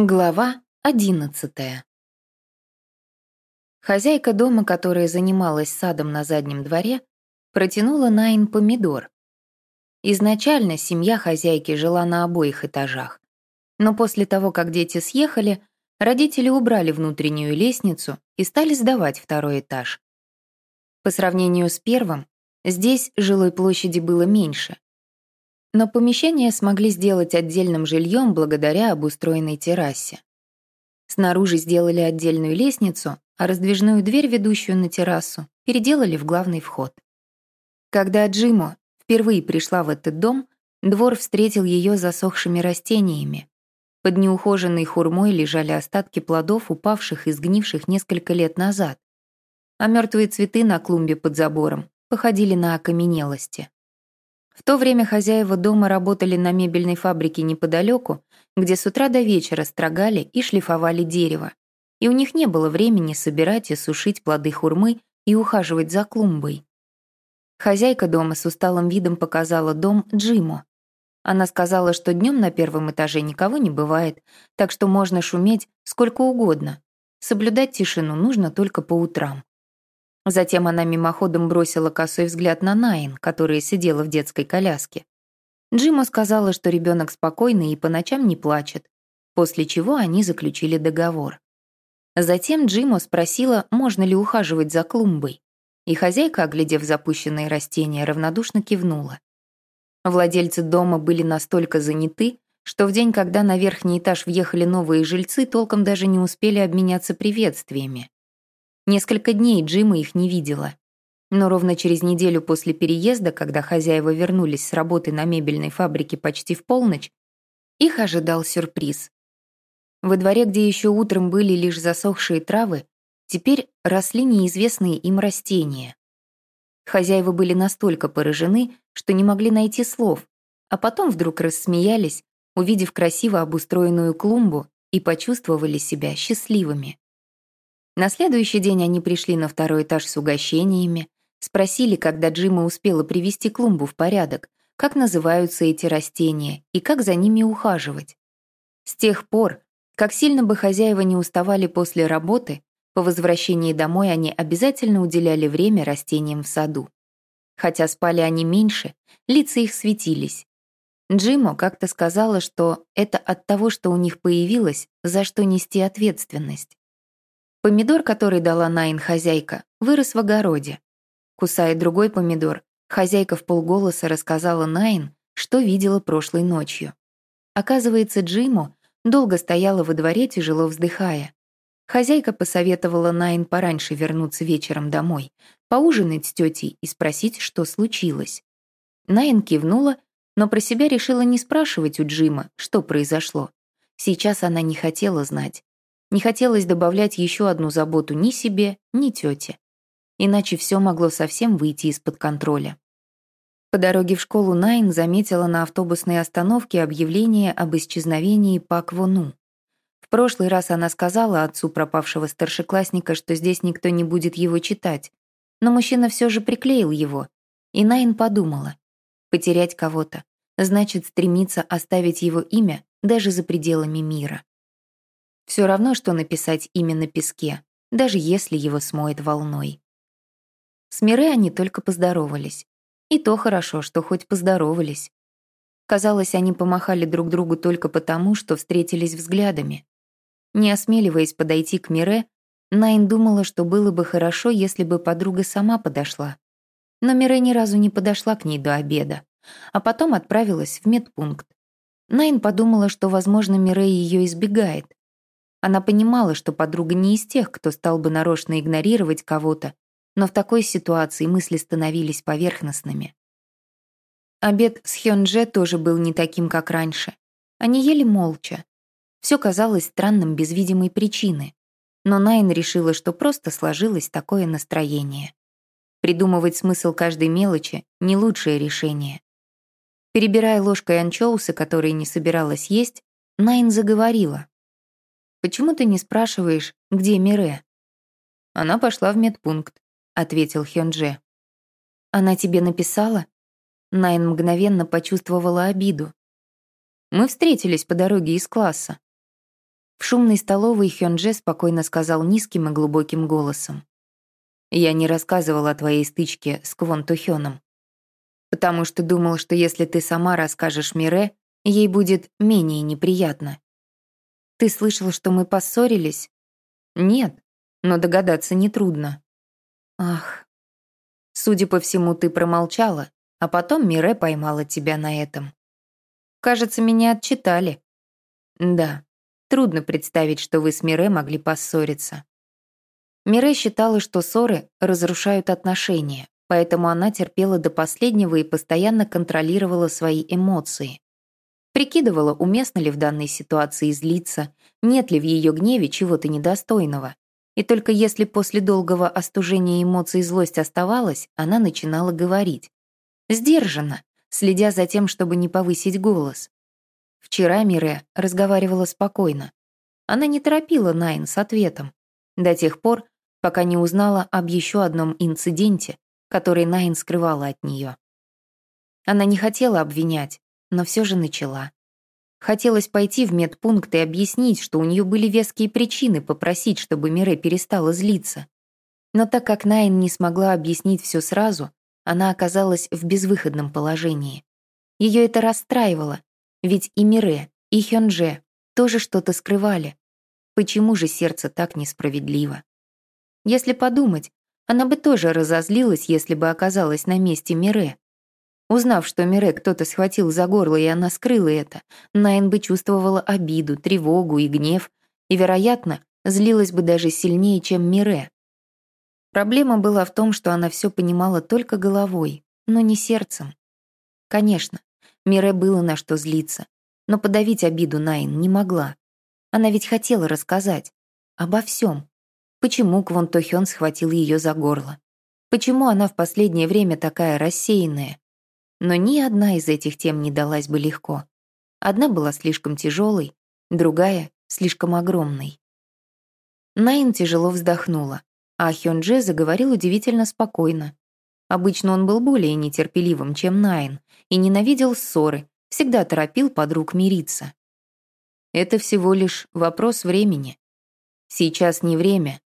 Глава одиннадцатая. Хозяйка дома, которая занималась садом на заднем дворе, протянула Найн помидор. Изначально семья хозяйки жила на обоих этажах, но после того, как дети съехали, родители убрали внутреннюю лестницу и стали сдавать второй этаж. По сравнению с первым, здесь жилой площади было меньше, но помещение смогли сделать отдельным жильем благодаря обустроенной террасе. Снаружи сделали отдельную лестницу, а раздвижную дверь, ведущую на террасу, переделали в главный вход. Когда Джимо впервые пришла в этот дом, двор встретил ее засохшими растениями. Под неухоженной хурмой лежали остатки плодов, упавших и сгнивших несколько лет назад, а мертвые цветы на клумбе под забором походили на окаменелости. В то время хозяева дома работали на мебельной фабрике неподалеку, где с утра до вечера строгали и шлифовали дерево. И у них не было времени собирать и сушить плоды хурмы и ухаживать за клумбой. Хозяйка дома с усталым видом показала дом Джиму. Она сказала, что днем на первом этаже никого не бывает, так что можно шуметь сколько угодно. Соблюдать тишину нужно только по утрам. Затем она мимоходом бросила косой взгляд на Найн, которая сидела в детской коляске. Джиму сказала, что ребенок спокойный и по ночам не плачет, после чего они заключили договор. Затем Джимо спросила, можно ли ухаживать за клумбой, и хозяйка, оглядев запущенные растения, равнодушно кивнула. Владельцы дома были настолько заняты, что в день, когда на верхний этаж въехали новые жильцы, толком даже не успели обменяться приветствиями. Несколько дней Джима их не видела. Но ровно через неделю после переезда, когда хозяева вернулись с работы на мебельной фабрике почти в полночь, их ожидал сюрприз. Во дворе, где еще утром были лишь засохшие травы, теперь росли неизвестные им растения. Хозяева были настолько поражены, что не могли найти слов, а потом вдруг рассмеялись, увидев красиво обустроенную клумбу и почувствовали себя счастливыми. На следующий день они пришли на второй этаж с угощениями, спросили, когда Джима успела привести клумбу в порядок, как называются эти растения и как за ними ухаживать. С тех пор, как сильно бы хозяева не уставали после работы, по возвращении домой они обязательно уделяли время растениям в саду. Хотя спали они меньше, лица их светились. Джиму как-то сказала, что это от того, что у них появилось, за что нести ответственность. Помидор, который дала Найн хозяйка, вырос в огороде. Кусая другой помидор, хозяйка вполголоса рассказала Найн, что видела прошлой ночью. Оказывается, Джиму долго стояла во дворе, тяжело вздыхая. Хозяйка посоветовала Найн пораньше вернуться вечером домой, поужинать с тетей и спросить, что случилось. Найн кивнула, но про себя решила не спрашивать у Джима, что произошло. Сейчас она не хотела знать. Не хотелось добавлять еще одну заботу ни себе, ни тете. Иначе все могло совсем выйти из-под контроля. По дороге в школу Найн заметила на автобусной остановке объявление об исчезновении Пак Вону. В прошлый раз она сказала отцу пропавшего старшеклассника, что здесь никто не будет его читать, но мужчина все же приклеил его, и Найн подумала, потерять кого-то значит стремиться оставить его имя даже за пределами мира. Все равно, что написать имя на песке, даже если его смоет волной. С Мире они только поздоровались. И то хорошо, что хоть поздоровались. Казалось, они помахали друг другу только потому, что встретились взглядами. Не осмеливаясь подойти к Мире, Найн думала, что было бы хорошо, если бы подруга сама подошла. Но Мире ни разу не подошла к ней до обеда, а потом отправилась в медпункт. Найн подумала, что, возможно, Мире ее избегает, она понимала, что подруга не из тех, кто стал бы нарочно игнорировать кого-то, но в такой ситуации мысли становились поверхностными. Обед с Хёнже тоже был не таким, как раньше. Они ели молча. Все казалось странным без видимой причины. Но Найн решила, что просто сложилось такое настроение. Придумывать смысл каждой мелочи — не лучшее решение. Перебирая ложкой анчоусы, которые не собиралась есть, Найн заговорила, Почему ты не спрашиваешь, где Мире?» «Она пошла в медпункт», — ответил Хёнже. «Она тебе написала?» Найн мгновенно почувствовала обиду. «Мы встретились по дороге из класса». В шумной столовой Хёнже спокойно сказал низким и глубоким голосом. «Я не рассказывал о твоей стычке с Квон Тухёном, потому что думал, что если ты сама расскажешь Мире, ей будет менее неприятно. Ты слышал, что мы поссорились? Нет, но догадаться нетрудно. Ах. Судя по всему, ты промолчала, а потом Мире поймала тебя на этом. Кажется, меня отчитали. Да, трудно представить, что вы с Мире могли поссориться. Мире считала, что ссоры разрушают отношения, поэтому она терпела до последнего и постоянно контролировала свои эмоции. Прикидывала, уместно ли в данной ситуации злиться, нет ли в ее гневе чего-то недостойного. И только если после долгого остужения эмоций злость оставалась, она начинала говорить. Сдержанно, следя за тем, чтобы не повысить голос. Вчера Мире разговаривала спокойно. Она не торопила Найн с ответом. До тех пор, пока не узнала об еще одном инциденте, который Найн скрывала от нее. Она не хотела обвинять, но все же начала. Хотелось пойти в медпункт и объяснить, что у нее были веские причины попросить, чтобы Мире перестала злиться. Но так как Найн не смогла объяснить все сразу, она оказалась в безвыходном положении. Ее это расстраивало, ведь и Мире, и Хёнже тоже что-то скрывали. Почему же сердце так несправедливо? Если подумать, она бы тоже разозлилась, если бы оказалась на месте Мире. Узнав, что Мире кто-то схватил за горло, и она скрыла это, Найн бы чувствовала обиду, тревогу и гнев, и, вероятно, злилась бы даже сильнее, чем Мире. Проблема была в том, что она все понимала только головой, но не сердцем. Конечно, Мире было на что злиться, но подавить обиду Найн не могла. Она ведь хотела рассказать. Обо всем. Почему Квон Тохён схватил ее за горло? Почему она в последнее время такая рассеянная? Но ни одна из этих тем не далась бы легко. Одна была слишком тяжелой, другая — слишком огромной. Найн тяжело вздохнула, а Хёнже заговорил удивительно спокойно. Обычно он был более нетерпеливым, чем Найн, и ненавидел ссоры, всегда торопил подруг мириться. Это всего лишь вопрос времени. Сейчас не время,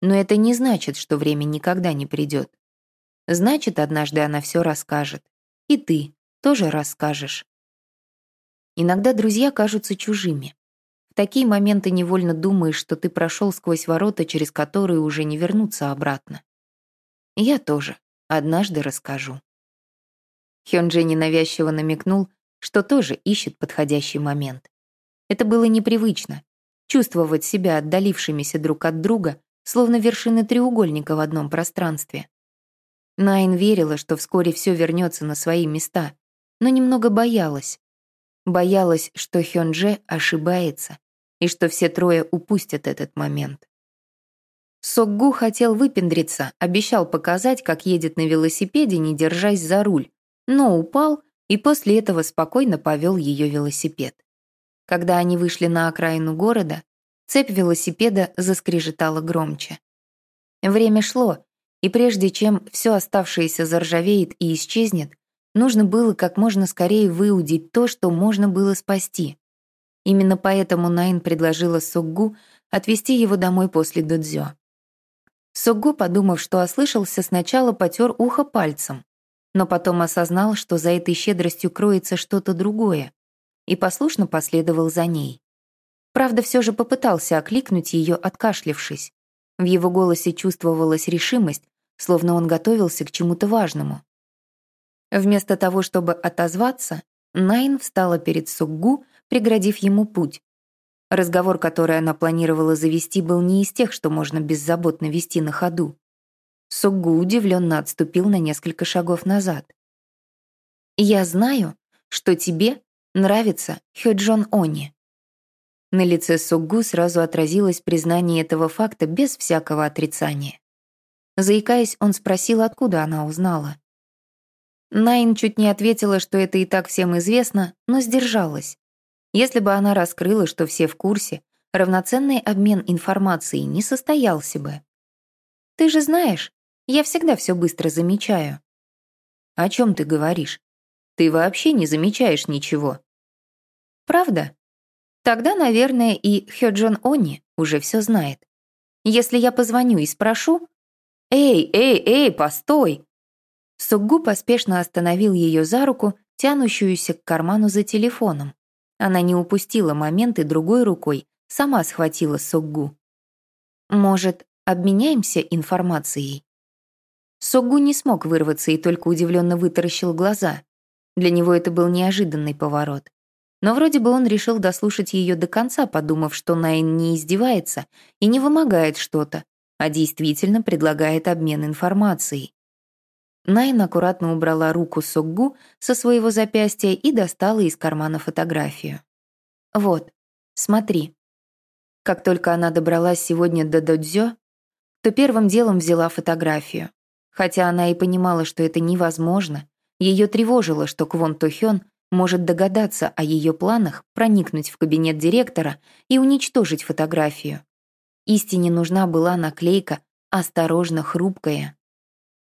но это не значит, что время никогда не придет. Значит, однажды она все расскажет. И ты тоже расскажешь. Иногда друзья кажутся чужими. В такие моменты невольно думаешь, что ты прошел сквозь ворота, через которые уже не вернуться обратно. Я тоже однажды расскажу. Хёнджи ненавязчиво намекнул, что тоже ищет подходящий момент. Это было непривычно — чувствовать себя отдалившимися друг от друга словно вершины треугольника в одном пространстве. Найн верила, что вскоре все вернется на свои места, но немного боялась. Боялась, что Хёнже ошибается и что все трое упустят этот момент. Сокгу хотел выпендриться, обещал показать, как едет на велосипеде, не держась за руль, но упал и после этого спокойно повел ее велосипед. Когда они вышли на окраину города, Цепь велосипеда заскрежетала громче. Время шло, и прежде чем все оставшееся заржавеет и исчезнет, нужно было как можно скорее выудить то, что можно было спасти. Именно поэтому Найн предложила Соггу отвезти его домой после додзё. Соггу, подумав, что ослышался, сначала потер ухо пальцем, но потом осознал, что за этой щедростью кроется что-то другое, и послушно последовал за ней. Правда, все же попытался окликнуть ее, откашлившись. В его голосе чувствовалась решимость, словно он готовился к чему-то важному. Вместо того, чтобы отозваться, Найн встала перед Суггу, преградив ему путь. Разговор, который она планировала завести, был не из тех, что можно беззаботно вести на ходу. Суггу удивленно отступил на несколько шагов назад. «Я знаю, что тебе нравится Хёджон Они», на лице Суггу сразу отразилось признание этого факта без всякого отрицания. Заикаясь, он спросил, откуда она узнала. Найн чуть не ответила, что это и так всем известно, но сдержалась. Если бы она раскрыла, что все в курсе, равноценный обмен информацией не состоялся бы. «Ты же знаешь, я всегда все быстро замечаю». «О чем ты говоришь? Ты вообще не замечаешь ничего». «Правда?» Тогда, наверное, и Хёджон Они уже все знает. Если я позвоню и спрошу... «Эй, эй, эй, постой!» Суггу поспешно остановил ее за руку, тянущуюся к карману за телефоном. Она не упустила момент и другой рукой сама схватила Суггу. «Может, обменяемся информацией?» Суггу не смог вырваться и только удивленно вытаращил глаза. Для него это был неожиданный поворот. Но вроде бы он решил дослушать ее до конца, подумав, что Найн не издевается и не вымогает что-то, а действительно предлагает обмен информацией. Найн аккуратно убрала руку Соггу со своего запястья и достала из кармана фотографию. «Вот, смотри». Как только она добралась сегодня до Додзё, то первым делом взяла фотографию. Хотя она и понимала, что это невозможно, ее тревожило, что Квон Тохён может догадаться о ее планах проникнуть в кабинет директора и уничтожить фотографию. Истине нужна была наклейка «Осторожно, хрупкая».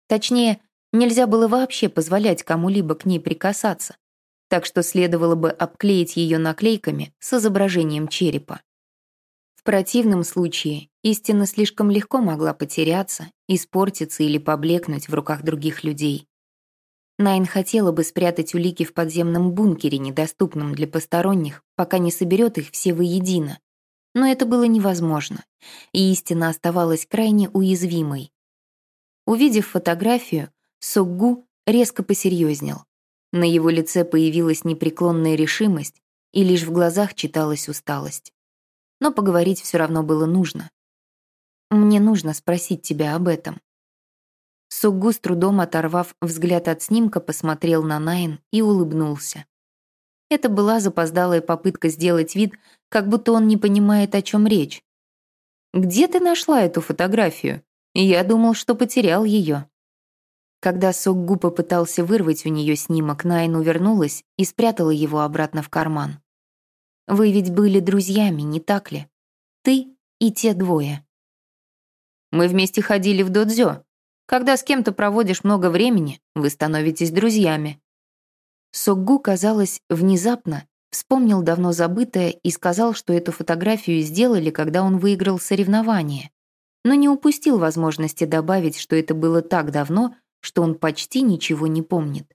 Точнее, нельзя было вообще позволять кому-либо к ней прикасаться, так что следовало бы обклеить ее наклейками с изображением черепа. В противном случае истина слишком легко могла потеряться, испортиться или поблекнуть в руках других людей. Найн хотела бы спрятать улики в подземном бункере, недоступном для посторонних, пока не соберет их все воедино. Но это было невозможно, и истина оставалась крайне уязвимой. Увидев фотографию, Соггу резко посерьезнел. На его лице появилась непреклонная решимость, и лишь в глазах читалась усталость. Но поговорить все равно было нужно. «Мне нужно спросить тебя об этом», Суггу с трудом оторвав взгляд от снимка, посмотрел на Найн и улыбнулся. Это была запоздалая попытка сделать вид, как будто он не понимает, о чем речь. «Где ты нашла эту фотографию? Я думал, что потерял ее». Когда Соггу попытался вырвать у нее снимок, Найн увернулась и спрятала его обратно в карман. «Вы ведь были друзьями, не так ли? Ты и те двое». «Мы вместе ходили в додзё», когда с кем-то проводишь много времени, вы становитесь друзьями. Соггу, казалось, внезапно вспомнил давно забытое и сказал, что эту фотографию сделали, когда он выиграл соревнование, но не упустил возможности добавить, что это было так давно, что он почти ничего не помнит.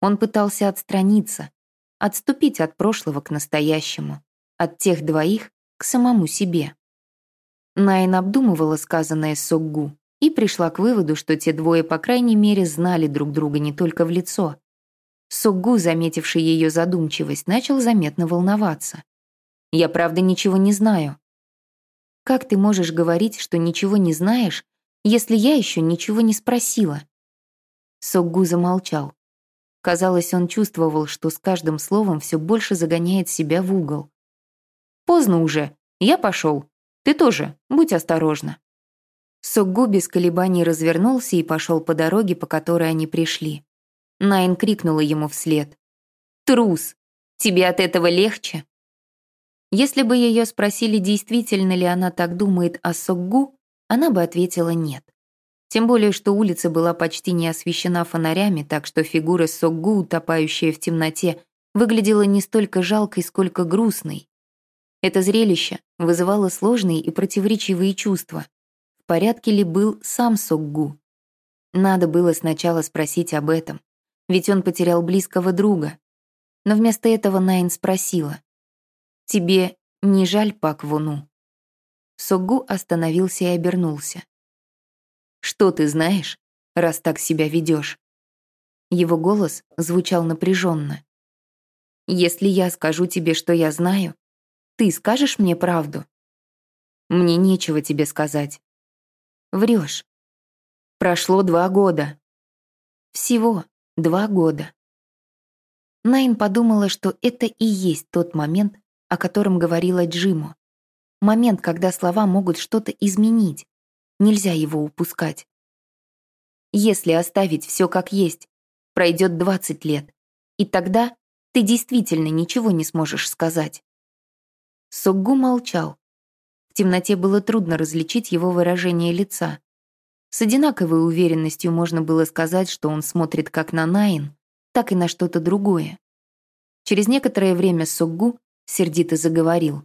Он пытался отстраниться, отступить от прошлого к настоящему, от тех двоих к самому себе. Найн обдумывала сказанное Соггу, и пришла к выводу, что те двое, по крайней мере, знали друг друга не только в лицо. Сугу, заметивший ее задумчивость, начал заметно волноваться. «Я правда ничего не знаю». «Как ты можешь говорить, что ничего не знаешь, если я еще ничего не спросила?» Соггу замолчал. Казалось, он чувствовал, что с каждым словом все больше загоняет себя в угол. «Поздно уже. Я пошел. Ты тоже. Будь осторожна». Соггу без колебаний развернулся и пошел по дороге, по которой они пришли. Найн крикнула ему вслед. «Трус! Тебе от этого легче?» Если бы ее спросили, действительно ли она так думает о Соггу, она бы ответила «нет». Тем более, что улица была почти не освещена фонарями, так что фигура Соггу, утопающая в темноте, выглядела не столько жалкой, сколько грустной. Это зрелище вызывало сложные и противоречивые чувства порядке ли был сам Соггу. Надо было сначала спросить об этом, ведь он потерял близкого друга. Но вместо этого Найн спросила, «Тебе не жаль Пак Вуну?» Соггу остановился и обернулся. «Что ты знаешь, раз так себя ведешь?» Его голос звучал напряженно. «Если я скажу тебе, что я знаю, ты скажешь мне правду?» «Мне нечего тебе сказать. Врешь. Прошло два года. Всего два года. Найн подумала, что это и есть тот момент, о котором говорила Джиму. Момент, когда слова могут что-то изменить. Нельзя его упускать. Если оставить все как есть, пройдет 20 лет, и тогда ты действительно ничего не сможешь сказать. Соггу молчал, темноте было трудно различить его выражение лица. С одинаковой уверенностью можно было сказать, что он смотрит как на Найн, так и на что-то другое. Через некоторое время Соггу сердито заговорил.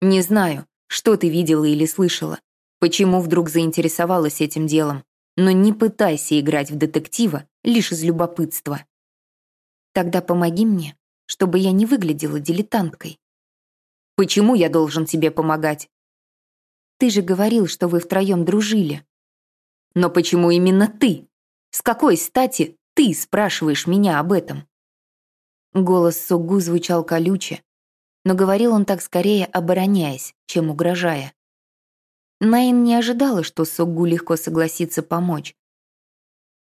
«Не знаю, что ты видела или слышала, почему вдруг заинтересовалась этим делом, но не пытайся играть в детектива лишь из любопытства. Тогда помоги мне, чтобы я не выглядела дилетанткой. Почему я должен тебе помогать? Ты же говорил, что вы втроем дружили. Но почему именно ты? С какой стати ты спрашиваешь меня об этом? Голос Сугу звучал колюче, но говорил он так скорее обороняясь, чем угрожая. Найн не ожидала, что Сугу легко согласится помочь,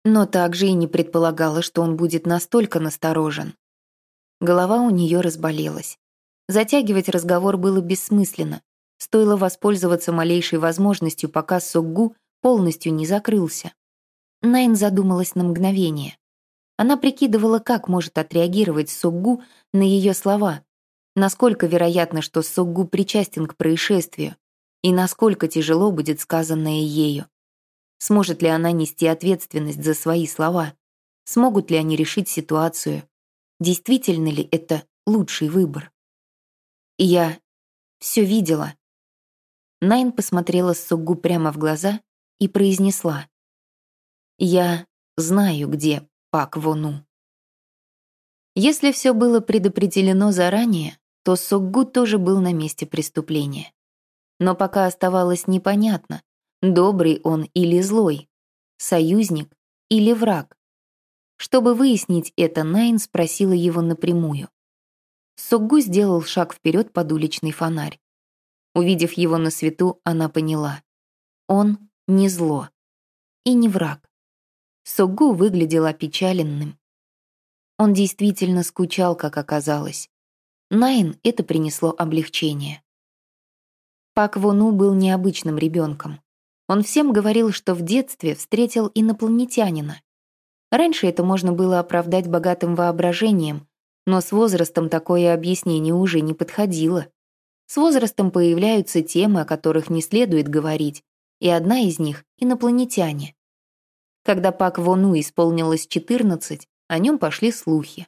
но также и не предполагала, что он будет настолько насторожен. Голова у нее разболелась. Затягивать разговор было бессмысленно. Стоило воспользоваться малейшей возможностью, пока Сугу полностью не закрылся. Найн задумалась на мгновение. Она прикидывала, как может отреагировать Сугу на ее слова, насколько вероятно, что Сугу причастен к происшествию, и насколько тяжело будет сказанное ею. Сможет ли она нести ответственность за свои слова? Смогут ли они решить ситуацию? Действительно ли это лучший выбор? Я все видела. Найн посмотрела Сугу прямо в глаза и произнесла. «Я знаю, где Пак Вону». Если все было предопределено заранее, то Сугу тоже был на месте преступления. Но пока оставалось непонятно, добрый он или злой, союзник или враг. Чтобы выяснить это, Найн спросила его напрямую. Сугу сделал шаг вперед под уличный фонарь. Увидев его на свету, она поняла. Он не зло и не враг. Сугу выглядел опечаленным. Он действительно скучал, как оказалось. Найн это принесло облегчение. Пак Вону был необычным ребенком. Он всем говорил, что в детстве встретил инопланетянина. Раньше это можно было оправдать богатым воображением, но с возрастом такое объяснение уже не подходило. С возрастом появляются темы, о которых не следует говорить, и одна из них — инопланетяне. Когда Пак Вону исполнилось 14, о нем пошли слухи.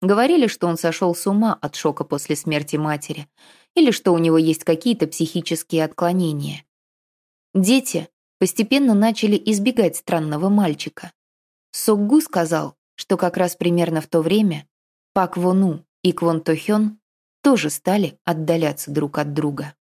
Говорили, что он сошел с ума от шока после смерти матери, или что у него есть какие-то психические отклонения. Дети постепенно начали избегать странного мальчика. Сокгу сказал, что как раз примерно в то время Пак Вону и Квон Тохён тоже стали отдаляться друг от друга.